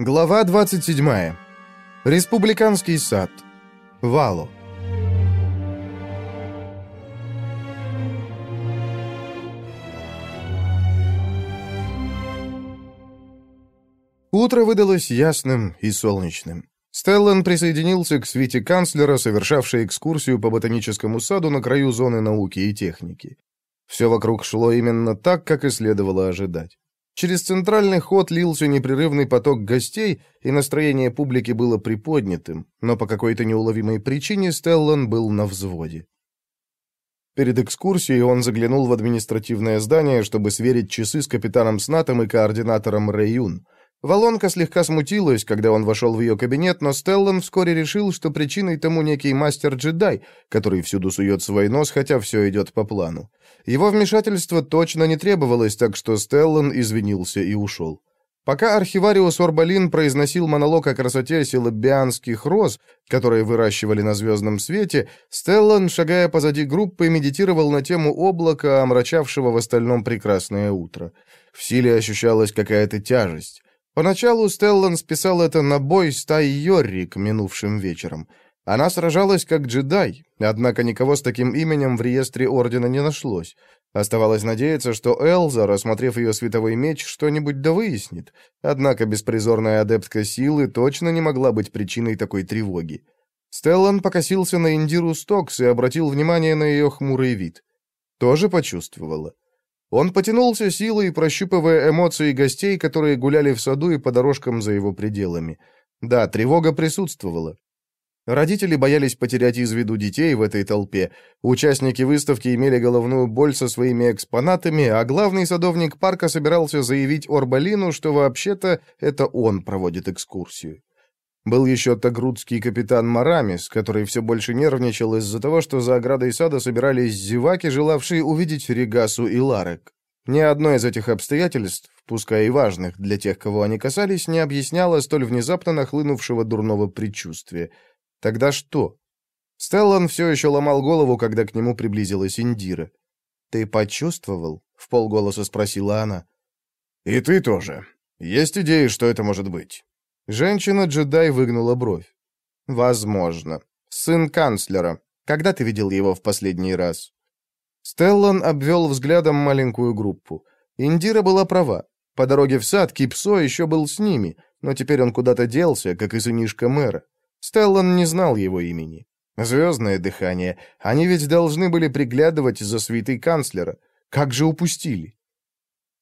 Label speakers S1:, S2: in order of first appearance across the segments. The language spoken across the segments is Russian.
S1: Глава 27. Республиканский сад. Вало. Утро выдалось ясным и солнечным. Стеллан присоединился к свите канцлера, совершавшей экскурсию по ботаническому саду на краю зоны науки и техники. Все вокруг шло именно так, как и следовало ожидать. Через центральный ход лился непрерывный поток гостей, и настроение публики было приподнятым, но по какой-то неуловимой причине Стеллан был на взводе. Перед экскурсией он заглянул в административное здание, чтобы сверить часы с капитаном Снатом и координатором Рэйюн — Волонка слегка смутилась, когда он вошел в ее кабинет, но Стеллан вскоре решил, что причиной тому некий мастер-джедай, который всюду сует свой нос, хотя все идет по плану. Его вмешательство точно не требовалось, так что Стеллан извинился и ушел. Пока архивариус Орбалин произносил монолог о красоте силабианских роз, которые выращивали на звездном свете, Стеллан, шагая позади группы, медитировал на тему облака, омрачавшего в остальном прекрасное утро. В силе ощущалась какая-то тяжесть. Поначалу Стеллан списал это на бой стаи Йоррик минувшим вечером. Она сражалась как джедай, однако никого с таким именем в реестре Ордена не нашлось. Оставалось надеяться, что Элза, рассмотрев ее световой меч, что-нибудь да выяснит. Однако беспризорная адептка силы точно не могла быть причиной такой тревоги. Стеллан покосился на Индиру Стокс и обратил внимание на ее хмурый вид. Тоже почувствовала. Он потянулся силой, прощупывая эмоции гостей, которые гуляли в саду и по дорожкам за его пределами. Да, тревога присутствовала. Родители боялись потерять из виду детей в этой толпе. Участники выставки имели головную боль со своими экспонатами, а главный садовник парка собирался заявить Орбалину, что вообще-то это он проводит экскурсию. Был еще тагрудский капитан Марамис, который все больше нервничал из-за того, что за оградой сада собирались зеваки, желавшие увидеть Регасу и Ларек. Ни одно из этих обстоятельств, пускай и важных для тех, кого они касались, не объясняло столь внезапно нахлынувшего дурного предчувствия. Тогда что? Стеллан все еще ломал голову, когда к нему приблизилась Индира. «Ты почувствовал?» — в полголоса спросила она. «И ты тоже. Есть идеи, что это может быть?» Женщина-джедай выгнула бровь. «Возможно. Сын канцлера. Когда ты видел его в последний раз?» Стеллан обвел взглядом маленькую группу. Индира была права. По дороге в сад Кипсо еще был с ними, но теперь он куда-то делся, как и сынишка мэра. Стеллан не знал его имени. Звездное дыхание. Они ведь должны были приглядывать за свитой канцлера. Как же упустили?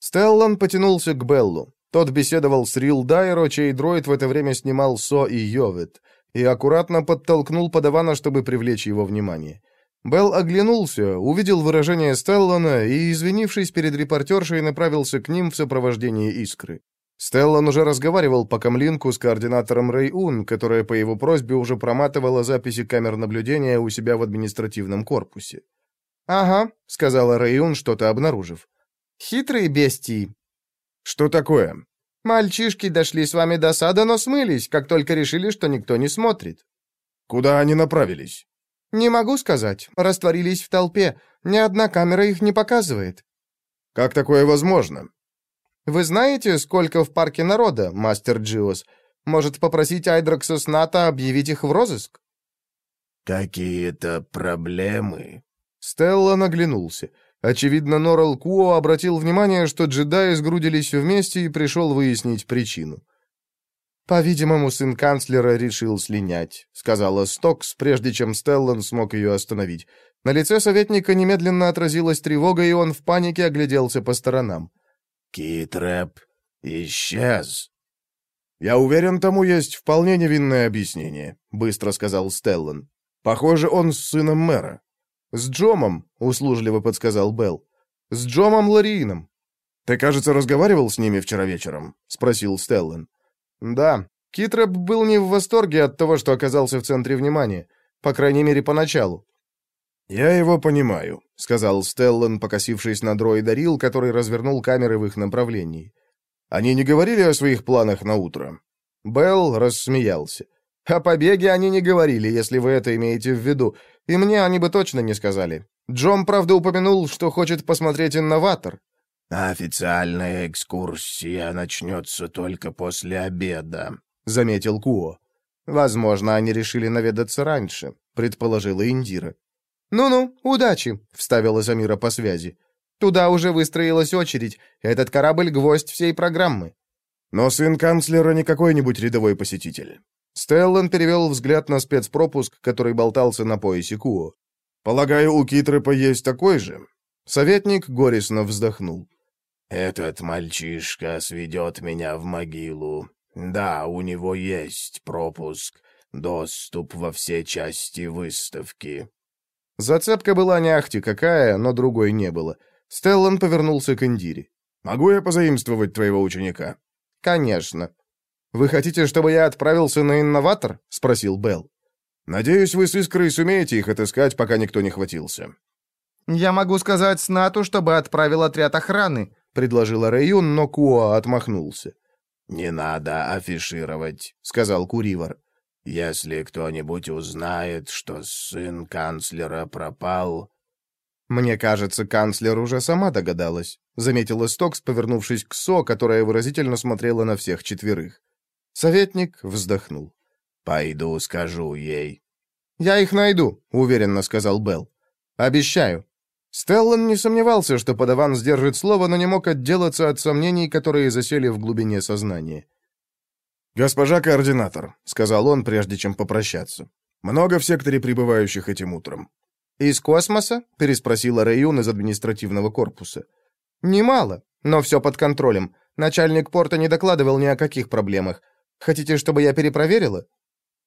S1: Стеллан потянулся к Беллу. Тот беседовал с Рил Дайро, чей дроид в это время снимал Со и Йовет, и аккуратно подтолкнул подавана, чтобы привлечь его внимание. Белл оглянулся, увидел выражение Стеллана и, извинившись перед репортершей, направился к ним в сопровождении Искры. Стеллан уже разговаривал по камлинку с координатором Рэй Ун, которая по его просьбе уже проматывала записи камер наблюдения у себя в административном корпусе. «Ага», — сказала Рэйун, что-то обнаружив. «Хитрые бестии.
S2: «Что такое?»
S1: «Мальчишки дошли с вами до сада, но смылись, как только решили, что никто не смотрит».
S2: «Куда они направились?»
S1: «Не могу сказать. Растворились в толпе. Ни одна камера их не показывает».
S2: «Как такое возможно?»
S1: «Вы знаете, сколько в парке народа, мастер Джиос? Может, попросить Айдрокса Сната объявить их в розыск?»
S3: «Какие-то проблемы?»
S1: Стелла наглянулся. Очевидно, Норал Куо обратил внимание, что джедаи сгрудились вместе и пришел выяснить причину. «По-видимому, сын канцлера решил слинять», — сказала Стокс, прежде чем Стеллан смог ее остановить. На лице советника немедленно отразилась тревога, и он в панике огляделся по сторонам.
S3: «Китрэп исчез».
S2: «Я уверен, тому есть вполне невинное объяснение», — быстро сказал Стеллан. «Похоже, он с сыном мэра».
S1: «С Джомом», — услужливо подсказал Белл. «С Джомом Лариином».
S2: «Ты, кажется, разговаривал с ними вчера вечером?» — спросил Стеллан.
S1: «Да. Китрэп был не в восторге от того, что оказался в центре внимания. По крайней мере, поначалу».
S2: «Я его понимаю», — сказал Стеллан, покосившись на дроида Рил, который развернул камеры в их направлении. «Они не говорили о своих планах на утро?»
S1: Белл рассмеялся. «О побеге они не говорили, если вы это имеете в виду. И мне они бы точно не сказали. Джон, правда, упомянул, что хочет посмотреть инноватор.
S3: «Официальная экскурсия начнется только после обеда», —
S1: заметил Куо. «Возможно, они решили наведаться раньше», — предположила Индира. «Ну-ну, удачи», — вставила Замира по связи. «Туда уже выстроилась очередь. Этот корабль — гвоздь всей программы».
S2: Но сын канцлера не какой-нибудь рядовой посетитель.
S1: Стеллан перевел взгляд на спецпропуск, который болтался на поясе Куо.
S2: «Полагаю, у Китрепа есть такой же?»
S1: Советник горестно вздохнул.
S3: «Этот мальчишка сведет меня в могилу. Да, у него есть пропуск, доступ во все части выставки».
S1: Зацепка была не ахти какая, но другой не было. Стеллан повернулся к Индире.
S2: «Могу я позаимствовать твоего ученика?»
S1: «Конечно». «Вы хотите, чтобы я отправился на инноватор?» — спросил Белл.
S2: «Надеюсь, вы с Искрой сумеете их отыскать, пока никто не хватился».
S1: «Я могу сказать Снату, чтобы отправил отряд охраны», — предложила Рэйюн, но Куа отмахнулся.
S3: «Не надо афишировать», — сказал Куривар. «Если кто-нибудь узнает, что сын канцлера пропал...»
S1: «Мне кажется, канцлер уже сама догадалась», — заметила Стокс, повернувшись к Со, которая выразительно смотрела на всех четверых. Советник вздохнул.
S3: «Пойду скажу ей».
S1: «Я их найду», — уверенно сказал Белл. «Обещаю». Стеллан не сомневался, что подаван сдержит слово, но не мог отделаться от сомнений, которые засели в глубине сознания.
S2: «Госпожа координатор», — сказал он, прежде чем попрощаться. «Много в секторе прибывающих этим утром».
S1: «Из космоса?» — переспросила Рэйюн из административного корпуса. «Немало, но все под контролем. Начальник порта не докладывал ни о каких проблемах. Хотите, чтобы я перепроверила?»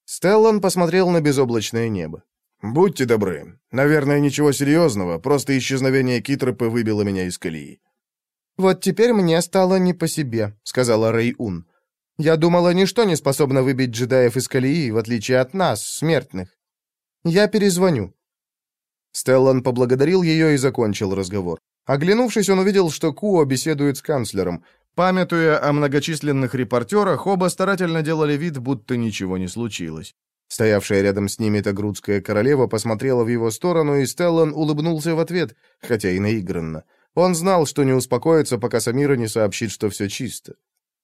S1: Стеллан посмотрел на безоблачное небо.
S2: «Будьте добры. Наверное, ничего серьезного, просто исчезновение Китропы выбило меня из колеи».
S1: «Вот теперь мне стало не по себе», — сказала Рэй-Ун. «Я думала, ничто не способно выбить джедаев из колеи, в отличие от нас, смертных. Я перезвоню». Стеллан поблагодарил ее и закончил разговор. Оглянувшись, он увидел, что Куо беседует с канцлером. Памятуя о многочисленных репортерах, оба старательно делали вид, будто ничего не случилось. Стоявшая рядом с ними Тагрудская королева посмотрела в его сторону, и Стеллан улыбнулся в ответ, хотя и наигранно. Он знал, что не успокоится, пока Самира не сообщит, что все чисто.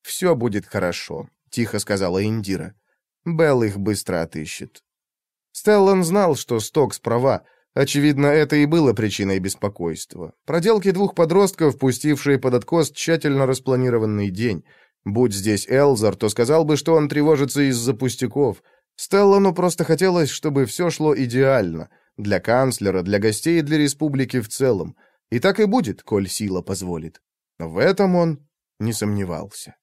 S1: «Все будет хорошо», — тихо сказала Индира. «Белл их быстро отыщет». Стеллан знал, что Стокс права. Очевидно, это и было причиной беспокойства. Проделки двух подростков, пустившие под откос тщательно распланированный день. Будь здесь Элзар, то сказал бы, что он тревожится из-за пустяков — Стеллану просто хотелось, чтобы все шло идеально. Для канцлера, для гостей и для республики в целом. И так и будет, коль сила позволит. В этом он не сомневался.